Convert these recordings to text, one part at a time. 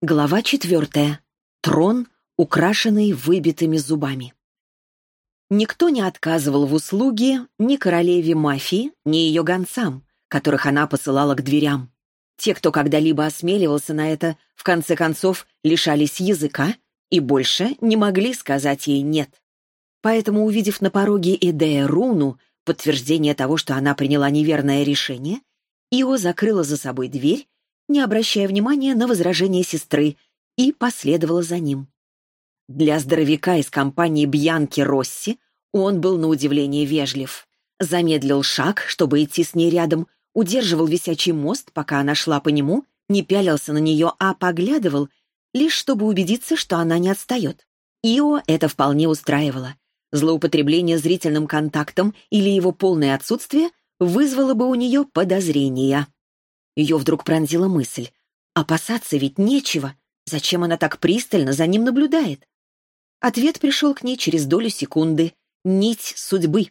Глава четвертая. Трон, украшенный выбитыми зубами. Никто не отказывал в услуге ни королеве мафии, ни ее гонцам, которых она посылала к дверям. Те, кто когда-либо осмеливался на это, в конце концов лишались языка и больше не могли сказать ей «нет». Поэтому, увидев на пороге Эдея руну, подтверждение того, что она приняла неверное решение, Ио закрыла за собой дверь не обращая внимания на возражения сестры, и последовала за ним. Для здоровяка из компании Бьянки Росси он был на удивление вежлив. Замедлил шаг, чтобы идти с ней рядом, удерживал висячий мост, пока она шла по нему, не пялился на нее, а поглядывал, лишь чтобы убедиться, что она не отстает. Ио это вполне устраивало. Злоупотребление зрительным контактом или его полное отсутствие вызвало бы у нее подозрения. Ее вдруг пронзила мысль. Опасаться ведь нечего. Зачем она так пристально за ним наблюдает? Ответ пришел к ней через долю секунды. Нить судьбы.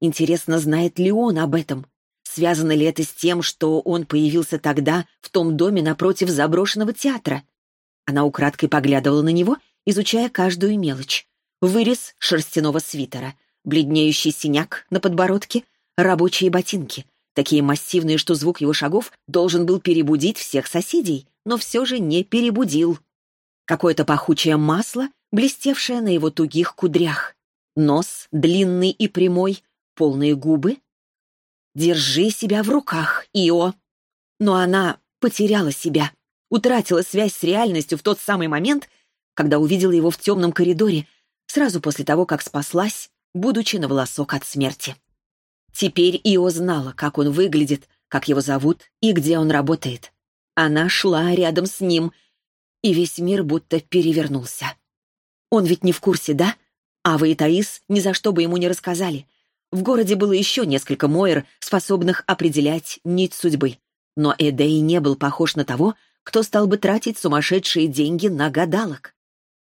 Интересно, знает ли он об этом? Связано ли это с тем, что он появился тогда в том доме напротив заброшенного театра? Она украдкой поглядывала на него, изучая каждую мелочь. Вырез шерстяного свитера, бледнеющий синяк на подбородке, рабочие ботинки, такие массивные, что звук его шагов должен был перебудить всех соседей, но все же не перебудил. Какое-то пахучее масло, блестевшее на его тугих кудрях. Нос длинный и прямой, полные губы. «Держи себя в руках, Ио!» Но она потеряла себя, утратила связь с реальностью в тот самый момент, когда увидела его в темном коридоре, сразу после того, как спаслась, будучи на волосок от смерти. Теперь Ио знала, как он выглядит, как его зовут и где он работает. Она шла рядом с ним, и весь мир будто перевернулся. Он ведь не в курсе, да? Ава и Таис ни за что бы ему не рассказали. В городе было еще несколько Мойер, способных определять нить судьбы. Но Эдей не был похож на того, кто стал бы тратить сумасшедшие деньги на гадалок.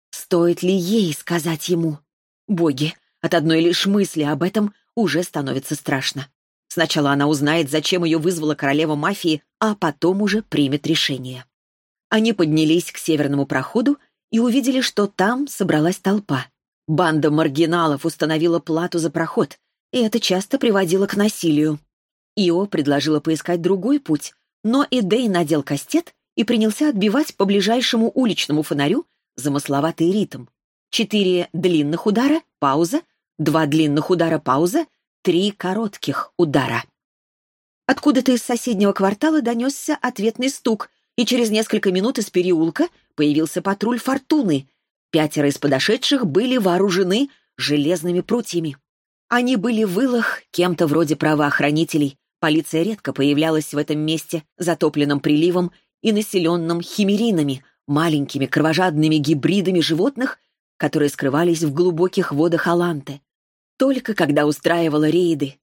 Стоит ли ей сказать ему? Боги, от одной лишь мысли об этом уже становится страшно. Сначала она узнает, зачем ее вызвала королева мафии, а потом уже примет решение. Они поднялись к северному проходу и увидели, что там собралась толпа. Банда маргиналов установила плату за проход, и это часто приводило к насилию. Ио предложила поискать другой путь, но Эдей надел кастет и принялся отбивать по ближайшему уличному фонарю замысловатый ритм. Четыре длинных удара, пауза, Два длинных удара пауза, три коротких удара. Откуда-то из соседнего квартала донесся ответный стук, и через несколько минут из переулка появился патруль «Фортуны». Пятеро из подошедших были вооружены железными прутьями. Они были в илах кем-то вроде правоохранителей. Полиция редко появлялась в этом месте, затопленном приливом и населенном химеринами, маленькими кровожадными гибридами животных, которые скрывались в глубоких водах Аланте только когда устраивала рейды.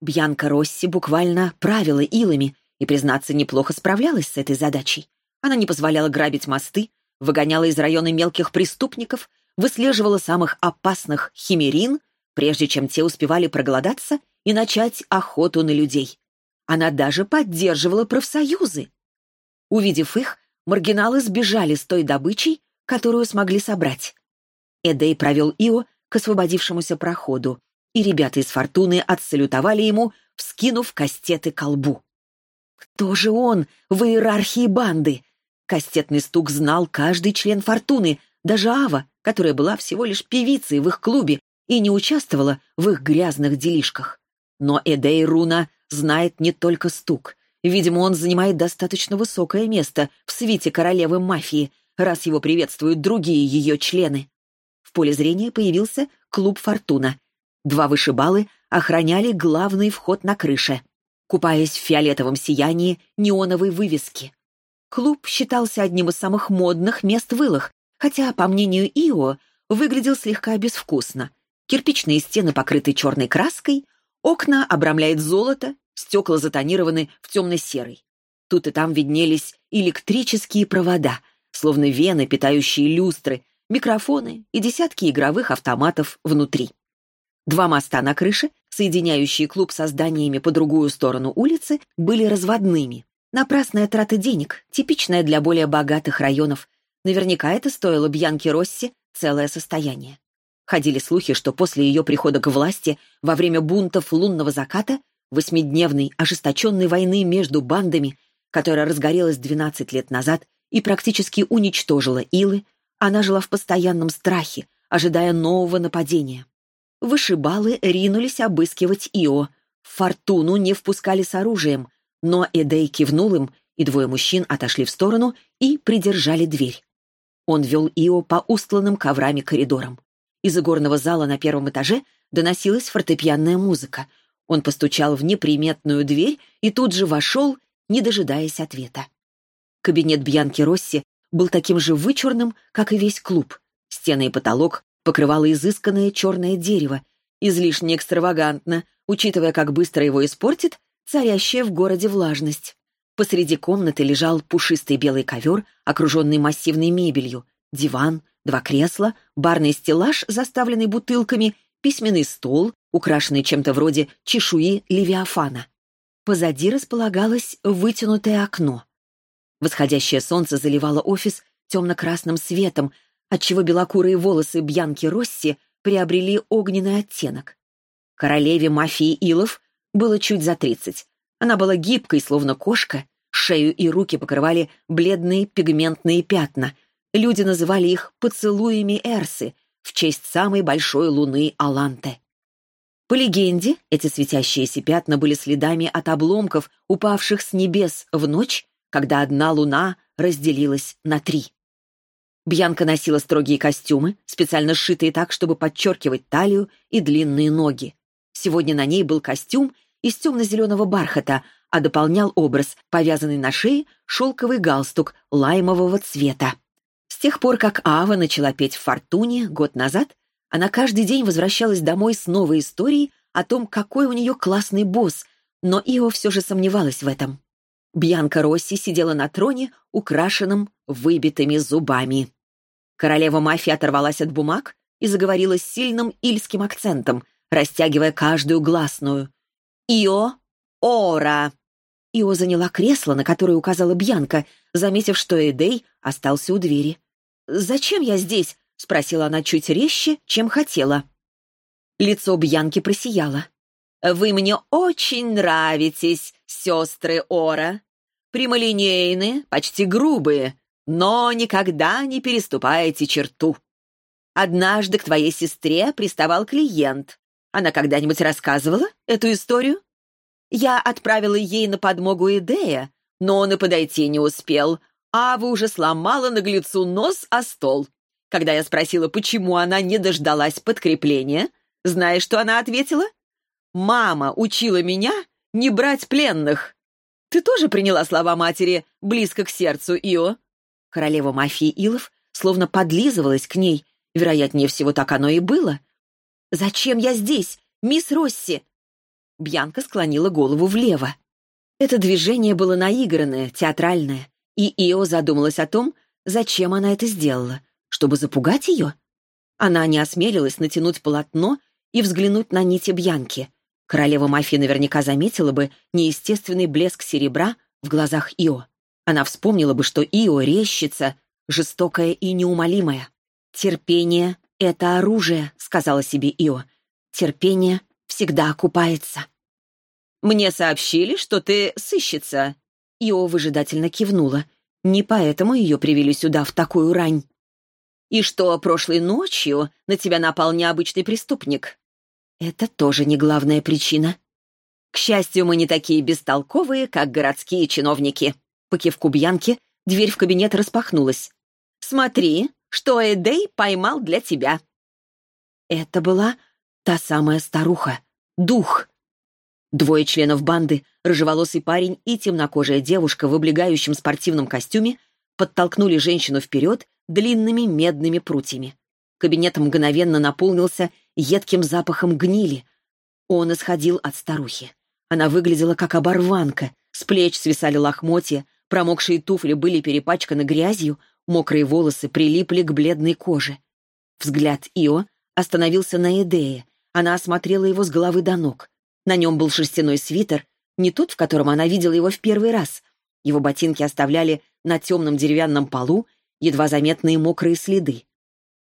Бьянка Росси буквально правила илами и, признаться, неплохо справлялась с этой задачей. Она не позволяла грабить мосты, выгоняла из района мелких преступников, выслеживала самых опасных химерин, прежде чем те успевали проголодаться и начать охоту на людей. Она даже поддерживала профсоюзы. Увидев их, маргиналы сбежали с той добычей, которую смогли собрать. Эдей провел Ио к освободившемуся проходу, и ребята из «Фортуны» отсалютовали ему, вскинув кастеты к колбу. Кто же он в иерархии банды? Кастетный стук знал каждый член «Фортуны», даже Ава, которая была всего лишь певицей в их клубе и не участвовала в их грязных делишках. Но Эдей Руна знает не только стук. Видимо, он занимает достаточно высокое место в свите королевы мафии, раз его приветствуют другие ее члены поле зрения появился клуб «Фортуна». Два вышибалы охраняли главный вход на крыше, купаясь в фиолетовом сиянии неоновой вывески. Клуб считался одним из самых модных мест в Илах, хотя, по мнению Ио, выглядел слегка безвкусно. Кирпичные стены покрыты черной краской, окна обрамляет золото, стекла затонированы в темно-серый. Тут и там виднелись электрические провода, словно вены, питающие люстры, микрофоны и десятки игровых автоматов внутри. Два моста на крыше, соединяющие клуб со зданиями по другую сторону улицы, были разводными. Напрасная трата денег, типичная для более богатых районов, Наверняка это стоило Бьянке Росси целое состояние. Ходили слухи, что после ее прихода к власти во время бунтов лунного заката, восьмидневной ожесточенной войны между бандами, которая разгорелась 12 лет назад и практически уничтожила Илы, она жила в постоянном страхе, ожидая нового нападения. Вышибалы ринулись обыскивать Ио. Фортуну не впускали с оружием, но Эдей кивнул им, и двое мужчин отошли в сторону и придержали дверь. Он вел Ио по устланным коврами коридорам. Из игорного зала на первом этаже доносилась фортепианная музыка. Он постучал в неприметную дверь и тут же вошел, не дожидаясь ответа. Кабинет Бьянки Росси был таким же вычурным, как и весь клуб. Стены и потолок покрывало изысканное черное дерево, излишне экстравагантно, учитывая, как быстро его испортит царящая в городе влажность. Посреди комнаты лежал пушистый белый ковер, окруженный массивной мебелью, диван, два кресла, барный стеллаж, заставленный бутылками, письменный стол, украшенный чем-то вроде чешуи левиафана. Позади располагалось вытянутое окно. Восходящее солнце заливало офис темно-красным светом, отчего белокурые волосы Бьянки Росси приобрели огненный оттенок. Королеве мафии Илов было чуть за тридцать. Она была гибкой, словно кошка, шею и руки покрывали бледные пигментные пятна. Люди называли их «поцелуями Эрсы» в честь самой большой луны Аланте. По легенде, эти светящиеся пятна были следами от обломков, упавших с небес в ночь, когда одна луна разделилась на три. Бьянка носила строгие костюмы, специально сшитые так, чтобы подчеркивать талию и длинные ноги. Сегодня на ней был костюм из темно-зеленого бархата, а дополнял образ, повязанный на шее шелковый галстук лаймового цвета. С тех пор, как Ава начала петь в «Фортуне» год назад, она каждый день возвращалась домой с новой историей о том, какой у нее классный босс, но Ио все же сомневалась в этом. Бьянка Росси сидела на троне, украшенном выбитыми зубами. Королева мафии оторвалась от бумаг и заговорила с сильным ильским акцентом, растягивая каждую гласную. «Ио! Ора!» Ио заняла кресло, на которое указала Бьянка, заметив, что Эдей остался у двери. «Зачем я здесь?» — спросила она чуть резче, чем хотела. Лицо Бьянки просияло. «Вы мне очень нравитесь, сестры Ора. Прямолинейные, почти грубые, но никогда не переступаете черту. Однажды к твоей сестре приставал клиент. Она когда-нибудь рассказывала эту историю? Я отправила ей на подмогу идея, но он и подойти не успел. Ава уже сломала наглецу нос о стол. Когда я спросила, почему она не дождалась подкрепления, знаешь, что она ответила? «Мама учила меня не брать пленных». Ты тоже приняла слова матери близко к сердцу, Ио? Королева мафии Илов словно подлизывалась к ней. Вероятнее всего, так оно и было. «Зачем я здесь, мисс Росси?» Бьянка склонила голову влево. Это движение было наигранное, театральное, и Ио задумалась о том, зачем она это сделала, чтобы запугать ее. Она не осмелилась натянуть полотно и взглянуть на нити Бьянки. Королева мафии наверняка заметила бы неестественный блеск серебра в глазах Ио. Она вспомнила бы, что Ио — резчица, жестокая и неумолимая. «Терпение — это оружие», — сказала себе Ио. «Терпение всегда окупается». «Мне сообщили, что ты сыщица». Ио выжидательно кивнула. Не поэтому ее привели сюда в такую рань. «И что, прошлой ночью на тебя напал необычный преступник?» «Это тоже не главная причина», к счастью, мы не такие бестолковые, как городские чиновники. По кивку Бьянки дверь в кабинет распахнулась. «Смотри, что Эдей поймал для тебя». Это была та самая старуха, дух. Двое членов банды, рыжеволосый парень и темнокожая девушка в облегающем спортивном костюме, подтолкнули женщину вперед длинными медными прутьями. Кабинет мгновенно наполнился едким запахом гнили. Он исходил от старухи. Она выглядела как оборванка, с плеч свисали лохмотья, Промокшие туфли были перепачканы грязью, мокрые волосы прилипли к бледной коже. Взгляд Ио остановился на Эдее. Она осмотрела его с головы до ног. На нем был шерстяной свитер, не тот, в котором она видела его в первый раз. Его ботинки оставляли на темном деревянном полу едва заметные мокрые следы.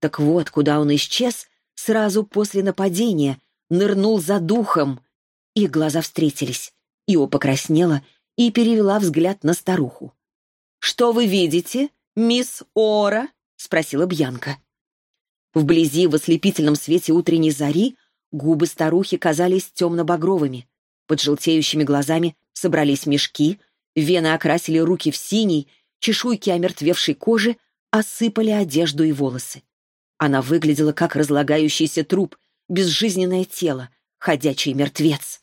Так вот, куда он исчез сразу после нападения, нырнул за духом. Их глаза встретились. Ио покраснела и перевела взгляд на старуху. «Что вы видите, мисс Ора?» — спросила Бьянка. Вблизи, в ослепительном свете утренней зари, губы старухи казались темно-багровыми. Под желтеющими глазами собрались мешки, вены окрасили руки в синий, чешуйки омертвевшей кожи осыпали одежду и волосы. Она выглядела как разлагающийся труп, безжизненное тело, ходячий мертвец.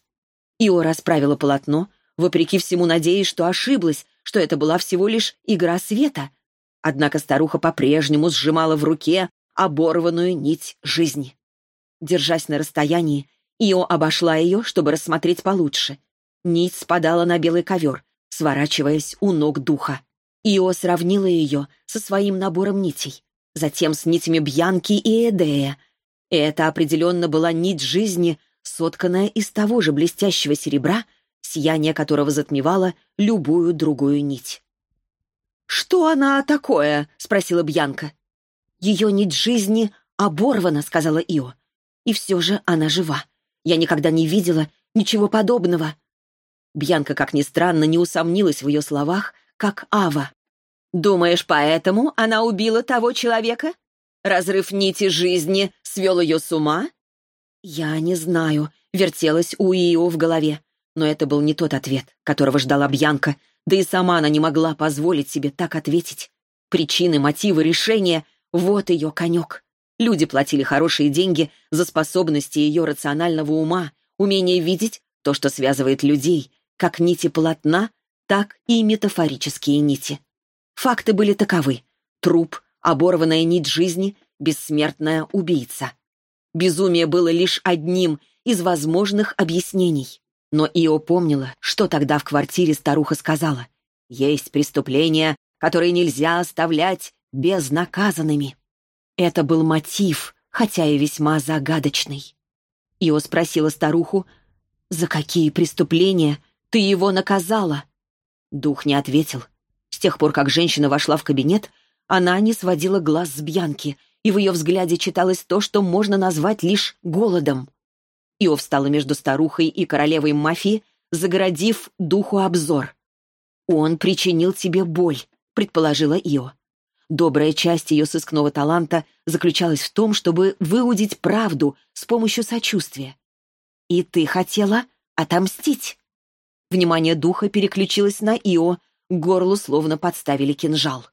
Ио расправила полотно, вопреки всему надеясь, что ошиблась, что это была всего лишь игра света. Однако старуха по-прежнему сжимала в руке оборванную нить жизни. Держась на расстоянии, Ио обошла ее, чтобы рассмотреть получше. Нить спадала на белый ковер, сворачиваясь у ног духа. Ио сравнила ее со своим набором нитей, затем с нитями Бьянки и Эдея. И это определенно была нить жизни, сотканная из того же блестящего серебра, сияние которого затмевало любую другую нить. «Что она такое?» — спросила Бьянка. «Ее нить жизни оборвана», — сказала Ио. «И все же она жива. Я никогда не видела ничего подобного». Бьянка, как ни странно, не усомнилась в ее словах, как Ава. «Думаешь, поэтому она убила того человека? Разрыв нити жизни свел ее с ума?» «Я не знаю», — вертелась у Ио в голове. Но это был не тот ответ, которого ждала Бьянка, да и сама она не могла позволить себе так ответить. Причины, мотивы, решения — вот ее конек. Люди платили хорошие деньги за способности ее рационального ума, умение видеть то, что связывает людей, как нити полотна, так и метафорические нити. Факты были таковы. Труп, оборванная нить жизни, бессмертная убийца. Безумие было лишь одним из возможных объяснений. Но Ио помнила, что тогда в квартире старуха сказала. «Есть преступления, которые нельзя оставлять безнаказанными». Это был мотив, хотя и весьма загадочный. Ио спросила старуху, «За какие преступления ты его наказала?» Дух не ответил. С тех пор, как женщина вошла в кабинет, она не сводила глаз с Бьянки, и в ее взгляде читалось то, что можно назвать лишь голодом. Ио встала между старухой и королевой мафии, загородив духу обзор. «Он причинил тебе боль», — предположила Ио. Добрая часть ее сыскного таланта заключалась в том, чтобы выудить правду с помощью сочувствия. «И ты хотела отомстить?» Внимание духа переключилось на Ио, горлу словно подставили кинжал.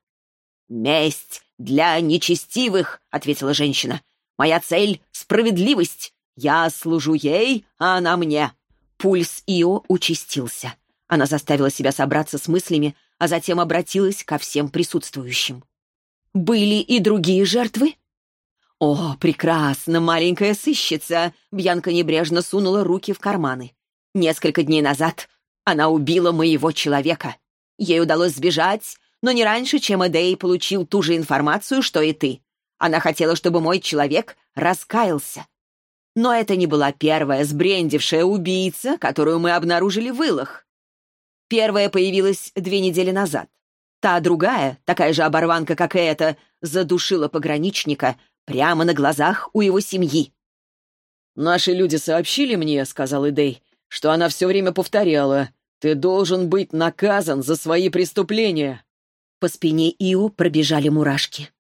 «Месть для нечестивых», — ответила женщина. «Моя цель — справедливость. Я служу ей, а она мне». Пульс Ио участился. Она заставила себя собраться с мыслями, а затем обратилась ко всем присутствующим. «Были и другие жертвы?» «О, прекрасно, маленькая сыщица!» Бьянка небрежно сунула руки в карманы. «Несколько дней назад она убила моего человека. Ей удалось сбежать, но не раньше, чем Эдей получил ту же информацию, что и ты. Она хотела, чтобы мой человек раскаялся. Но это не была первая сбрендившая убийца, которую мы обнаружили в Илах. Первая появилась две недели назад. Та другая, такая же оборванка, как и эта, задушила пограничника прямо на глазах у его семьи. «Наши люди сообщили мне, — сказал Идей, — что она все время повторяла, «Ты должен быть наказан за свои преступления!» По спине Ио пробежали мурашки.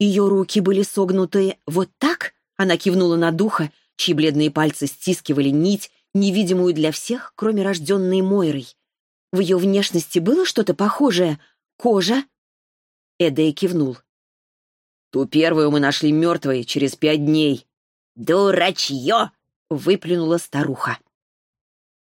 Ее руки были согнуты вот так? Она кивнула на духа, чьи бледные пальцы стискивали нить, невидимую для всех, кроме рожденной Мойрой. В ее внешности было что-то похожее? Кожа? Эдей кивнул. «Ту первую мы нашли мертвой через пять дней». «Дурачье!» — выплюнула старуха.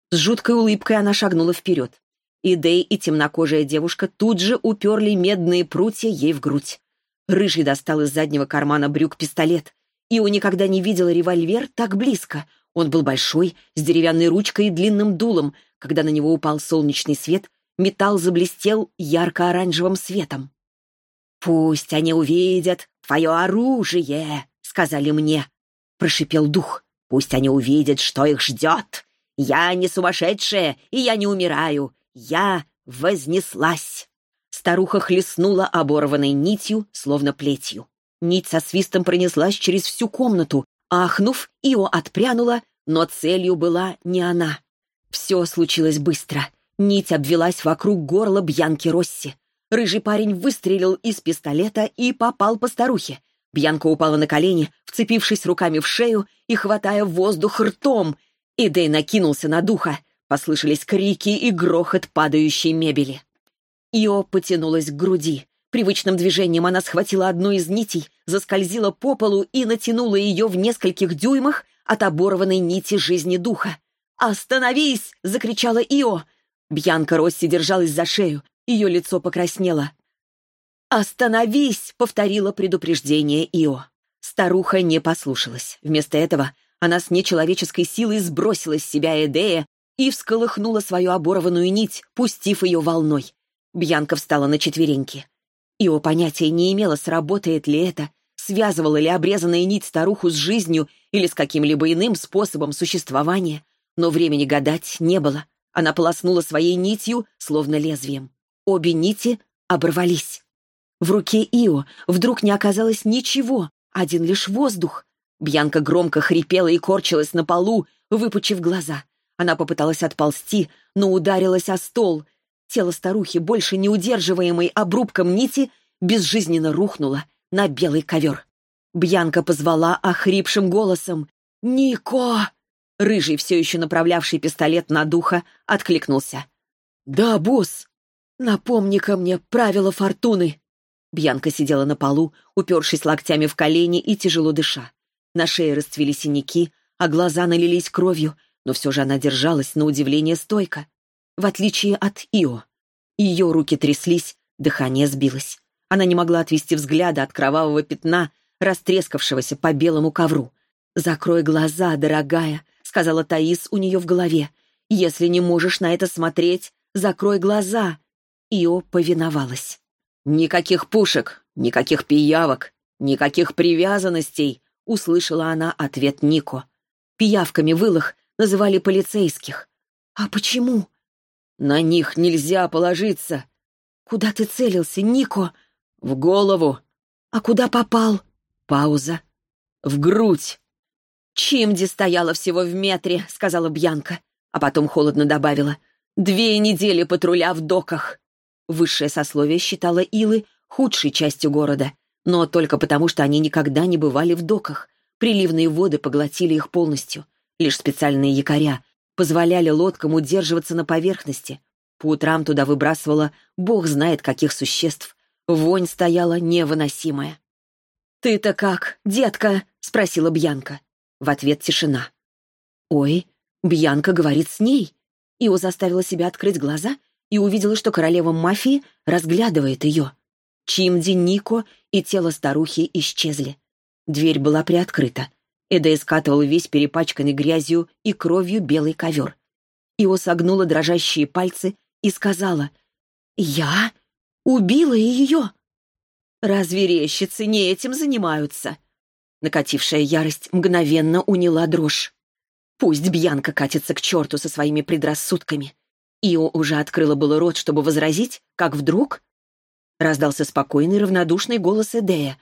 С жуткой улыбкой она шагнула вперед. И Дэй, и темнокожая девушка тут же уперли медные прутья ей в грудь. Рыжий достал из заднего кармана брюк пистолет. Ио никогда не видела револьвер так близко. Он был большой, с деревянной ручкой и длинным дулом. Когда на него упал солнечный свет, металл заблестел ярко-оранжевым светом. «Пусть они увидят твое оружие», — сказали мне, — прошипел дух. «Пусть они увидят, что их ждет. Я не сумасшедшая, и я не умираю. Я вознеслась». Старуха хлестнула оборванной нитью, словно плетью. Нить со свистом пронеслась через всю комнату. Ахнув, Ио отпрянула, но целью была не она. Все случилось быстро. Нить обвелась вокруг горла Бьянки Росси. Рыжий парень выстрелил из пистолета и попал по старухе. Бьянка упала на колени, вцепившись руками в шею и хватая воздух ртом. Идей накинулся на духа. Послышались крики и грохот падающей мебели. Ио потянулась к груди. Привычным движением она схватила одну из нитей, заскользила по полу и натянула ее в нескольких дюймах от оборванной нити жизни духа. «Остановись!» — закричала Ио. Бьянка Росси держалась за шею. Ее лицо покраснело. «Остановись!» — повторила предупреждение Ио. Старуха не послушалась. Вместо этого она с нечеловеческой силой сбросила с себя Эдея и всколыхнула свою оборванную нить, пустив ее волной. Бьянка встала на четвереньки. Ио понятия не имела, сработает ли это, связывала ли обрезанная нить старуху с жизнью или с каким-либо иным способом существования. Но времени гадать не было. Она полоснула своей нитью, словно лезвием. Обе нити оборвались. В руке Ио вдруг не оказалось ничего, один лишь воздух. Бьянка громко хрипела и корчилась на полу, выпучив глаза. Она попыталась отползти, но ударилась о стол — Тело старухи, больше не удерживаемой обрубком нити, безжизненно рухнуло на белый ковер. Бьянка позвала охрипшим голосом «Нико!». Рыжий, все еще направлявший пистолет на духа, откликнулся. «Да, босс! Напомни-ка мне правила фортуны!» Бьянка сидела на полу, упершись локтями в колени и тяжело дыша. На шее расцвели синяки, а глаза налились кровью, но все же она держалась на удивление стойко в отличие от Ио. Ее руки тряслись, дыхание сбилось. Она не могла отвести взгляда от кровавого пятна, растрескавшегося по белому ковру. «Закрой глаза, дорогая», — сказала Таис у нее в голове. «Если не можешь на это смотреть, закрой глаза». Ио повиновалась. «Никаких пушек, никаких пиявок, никаких привязанностей», — услышала она ответ Нико. Пиявками в называли полицейских. «А почему?» На них нельзя положиться. Куда ты целился, Нико? В голову. А куда попал? Пауза. В грудь. Чимди стояла всего в метре, сказала Бьянка, а потом холодно добавила. Две недели патруля в доках. Высшее сословие считало Илы худшей частью города, но только потому, что они никогда не бывали в доках. Приливные воды поглотили их полностью. Лишь специальные якоря, позволяли лодкам удерживаться на поверхности. По утрам туда выбрасывала бог знает каких существ. Вонь стояла невыносимая. «Ты-то как, детка?» — спросила Бьянка. В ответ тишина. «Ой, Бьянка говорит с ней». Ио заставила себя открыть глаза и увидела, что королева мафии разглядывает ее. Чимди, Нико и тело старухи исчезли. Дверь была приоткрыта. Эда скатывал весь перепачканный грязью и кровью белый ковер. Ио согнула дрожащие пальцы и сказала, «Я убила ее!» «Разве рещицы не этим занимаются?» Накатившая ярость мгновенно уняла дрожь. Пусть Бьянка катится к черту со своими предрассудками. Ио уже открыла было рот, чтобы возразить, как вдруг... Раздался спокойный, равнодушный голос Эдея.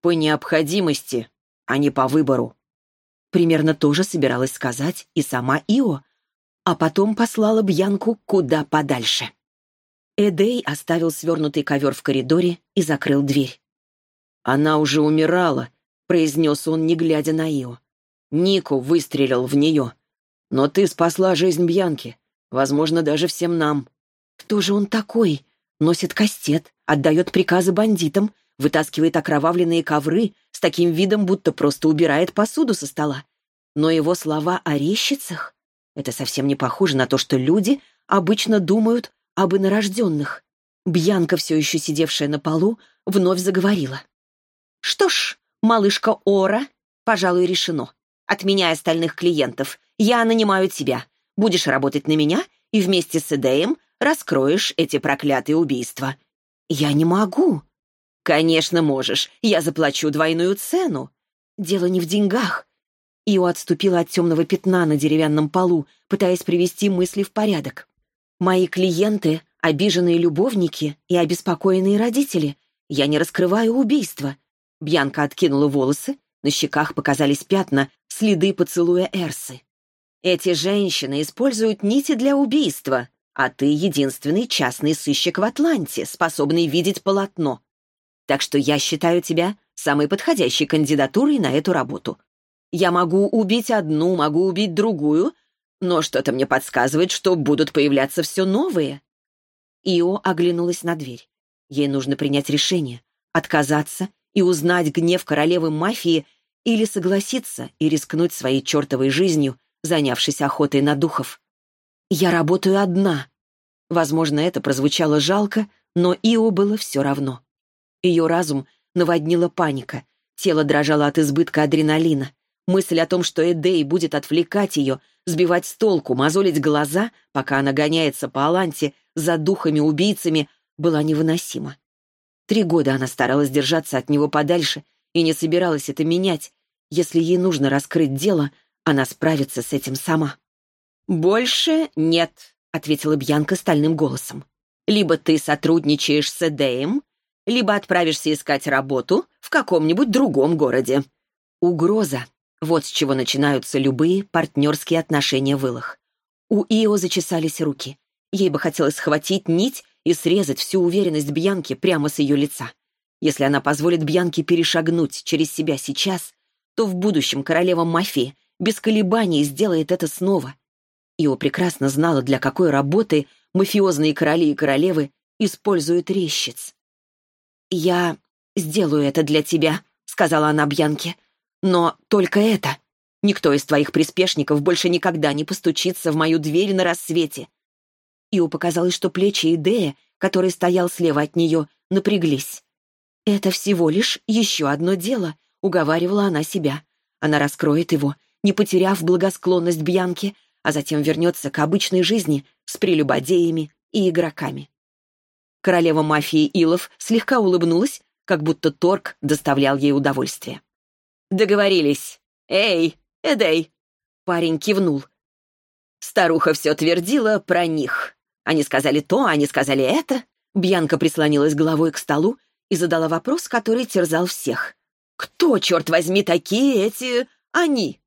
«По необходимости а не по выбору. Примерно то же собиралась сказать и сама Ио, а потом послала Бьянку куда подальше. Эдей оставил свернутый ковер в коридоре и закрыл дверь. «Она уже умирала», — произнес он, не глядя на Ио. «Нику выстрелил в нее. Но ты спасла жизнь Бьянки, возможно, даже всем нам». «Кто же он такой? Носит кастет, отдает приказы бандитам, вытаскивает окровавленные ковры с таким видом, будто просто убирает посуду со стола. Но его слова о рещицах — это совсем не похоже на то, что люди обычно думают об инорожденных. Бьянка, все еще сидевшая на полу, вновь заговорила. «Что ж, малышка Ора, пожалуй, решено. Отменяй остальных клиентов. Я нанимаю тебя. Будешь работать на меня и вместе с Эдеем раскроешь эти проклятые убийства». «Я не могу», «Конечно можешь. Я заплачу двойную цену». «Дело не в деньгах». Ио отступила от темного пятна на деревянном полу, пытаясь привести мысли в порядок. «Мои клиенты обиженные любовники и обеспокоенные родители. Я не раскрываю убийства». Бьянка откинула волосы, на щеках показались пятна, следы поцелуя Эрсы. «Эти женщины используют нити для убийства, а ты единственный частный сыщик в Атланте, способный видеть полотно. Так что я считаю тебя самой подходящей кандидатурой на эту работу. Я могу убить одну, могу убить другую, но что-то мне подсказывает, что будут появляться все новые». Ио оглянулась на дверь. Ей нужно принять решение, отказаться и узнать гнев королевы мафии или согласиться и рискнуть своей чертовой жизнью, занявшись охотой на духов. «Я работаю одна». Возможно, это прозвучало жалко, но Ио было все равно. Ее разум наводнила паника, тело дрожало от избытка адреналина. Мысль о том, что Эдей будет отвлекать ее, сбивать с толку, мозолить глаза, пока она гоняется по Аланте за духами-убийцами, была невыносима. Три года она старалась держаться от него подальше и не собиралась это менять. Если ей нужно раскрыть дело, она справится с этим сама. «Больше нет», — ответила Бьянка стальным голосом. «Либо ты сотрудничаешь с Эдеем, либо отправишься искать работу в каком-нибудь другом городе». Угроза — вот с чего начинаются любые партнерские отношения в Илах. У Ио зачесались руки. Ей бы хотелось схватить нить и срезать всю уверенность Бьянки прямо с ее лица. Если она позволит Бьянке перешагнуть через себя сейчас, то в будущем королева мафии без колебаний сделает это снова. Ио прекрасно знала, для какой работы мафиозные короли и королевы используют рещиц. «Я сделаю это для тебя», — сказала она Бьянке. «Но только это. Никто из твоих приспешников больше никогда не постучится в мою дверь на рассвете. Ио показалось, что плечи Идея, который стоял слева от нее, напряглись. «Это всего лишь еще одно дело», — уговаривала она себя. Она раскроет его, не потеряв благосклонность Бьянки, а затем вернется к обычной жизни с прелюбодеями и игроками. Королева мафии Илов слегка улыбнулась, как будто торг доставлял ей удовольствие. «Договорились. Эй, Эдей!» Парень кивнул. Старуха все твердила про них. Они сказали то, они сказали это. Бьянка прислонилась головой к столу и задала вопрос, который терзал всех. «Кто, черт возьми, такие эти... они?»